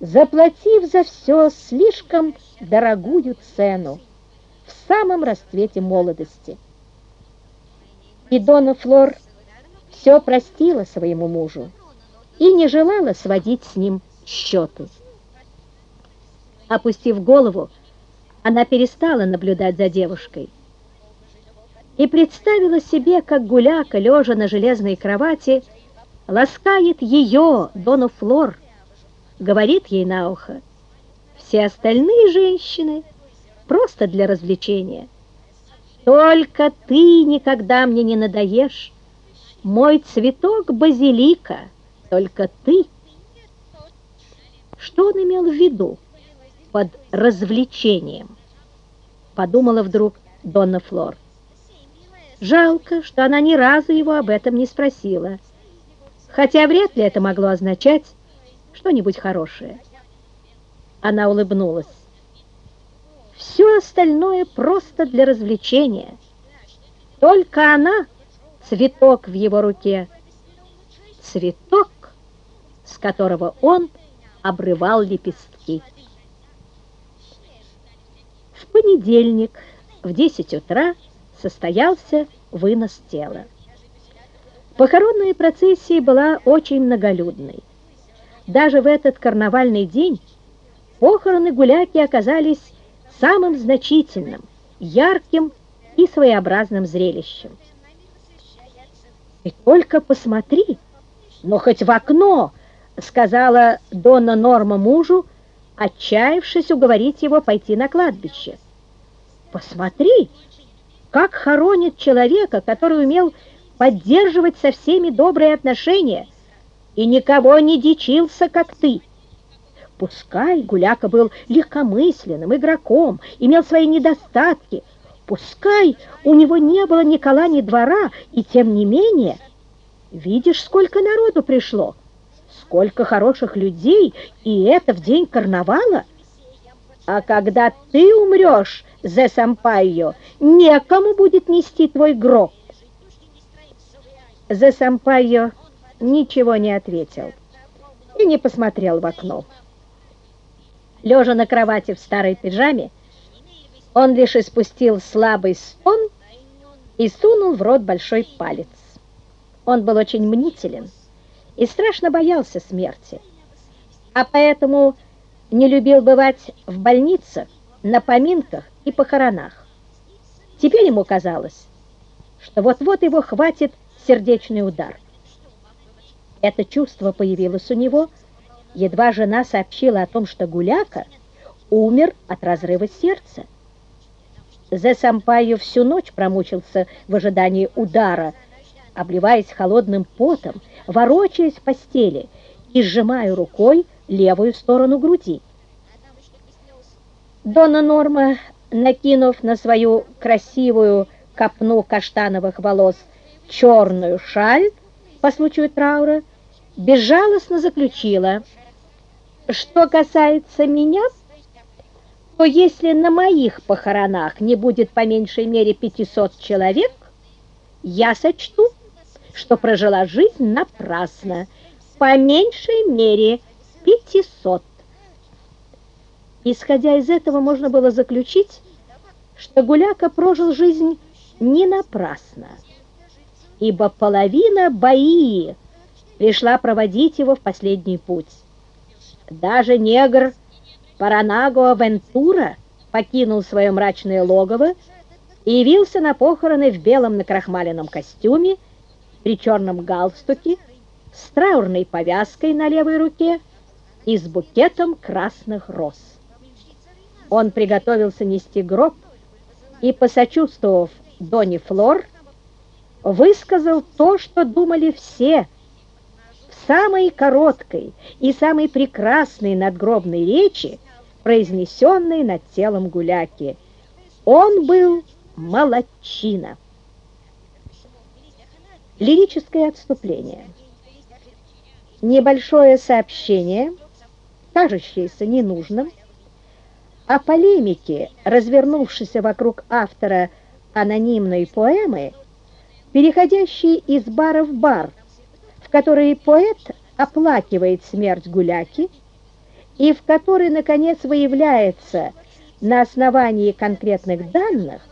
заплатив за все слишком дорогую цену в самом расцвете молодости. И Дона Флор все простила своему мужу и не желала сводить с ним счеты. Опустив голову, она перестала наблюдать за девушкой и представила себе, как гуляка, лежа на железной кровати, ласкает ее, Дону Флор, говорит ей на ухо. Все остальные женщины просто для развлечения. Только ты никогда мне не надоешь, мой цветок базилика, только ты. Что он имел в виду под развлечением? Подумала вдруг Донна Флор. Жалко, что она ни разу его об этом не спросила, хотя вряд ли это могло означать что-нибудь хорошее. Она улыбнулась. Все остальное просто для развлечения. Только она — цветок в его руке. Цветок, с которого он обрывал лепестки. В понедельник в 10 утра состоялся вынос тела. Похоронная процессия была очень многолюдной. Даже в этот карнавальный день похороны гуляки оказались самым значительным, ярким и своеобразным зрелищем. «И только посмотри, но хоть в окно!» — сказала Донна Норма мужу, отчаявшись уговорить его пойти на кладбище. «Посмотри, как хоронит человека, который умел поддерживать со всеми добрые отношения и никого не дичился, как ты. Пускай Гуляка был легкомысленным игроком, имел свои недостатки, пускай у него не было ни кола, ни двора, и тем не менее, видишь, сколько народу пришло, сколько хороших людей, и это в день карнавала. А когда ты умрешь, Зе Сампайо, некому будет нести твой гроб. Зе Сампайо ничего не ответил и не посмотрел в окно. Лежа на кровати в старой пижаме, он лишь испустил слабый стон и сунул в рот большой палец. Он был очень мнителен и страшно боялся смерти, а поэтому не любил бывать в больницах, на поминках и похоронах. Теперь ему казалось, что вот-вот его хватит сердечный удар. Это чувство появилось у него, едва жена сообщила о том, что Гуляка умер от разрыва сердца. Зе Сампайо всю ночь промучился в ожидании удара, обливаясь холодным потом, ворочаясь в постели и сжимая рукой левую сторону груди. Дона Норма, накинув на свою красивую копну каштановых волос черную шаль по случаю траура, безжалостно заключила, что касается меня, то если на моих похоронах не будет по меньшей мере 500 человек, я сочту, что прожила жизнь напрасно, по меньшей мере 500. Исходя из этого, можно было заключить, что Гуляка прожил жизнь не напрасно, ибо половина Баии пришла проводить его в последний путь. Даже негр Паранаго Вентура покинул свое мрачное логово и явился на похороны в белом накрахмаленном костюме, при черном галстуке, с траурной повязкой на левой руке и с букетом красных роз. Он приготовился нести гроб и, посочувствовав Доне Флор, высказал то, что думали все, в самой короткой и самой прекрасной надгробной речи, произнесенной над телом гуляки. Он был молодчина. Лирическое отступление. Небольшое сообщение, кажущееся ненужным, о полемике, развернувшейся вокруг автора анонимной поэмы, переходящей из бара в бар, в которой поэт оплакивает смерть гуляки и в которой, наконец, выявляется на основании конкретных данных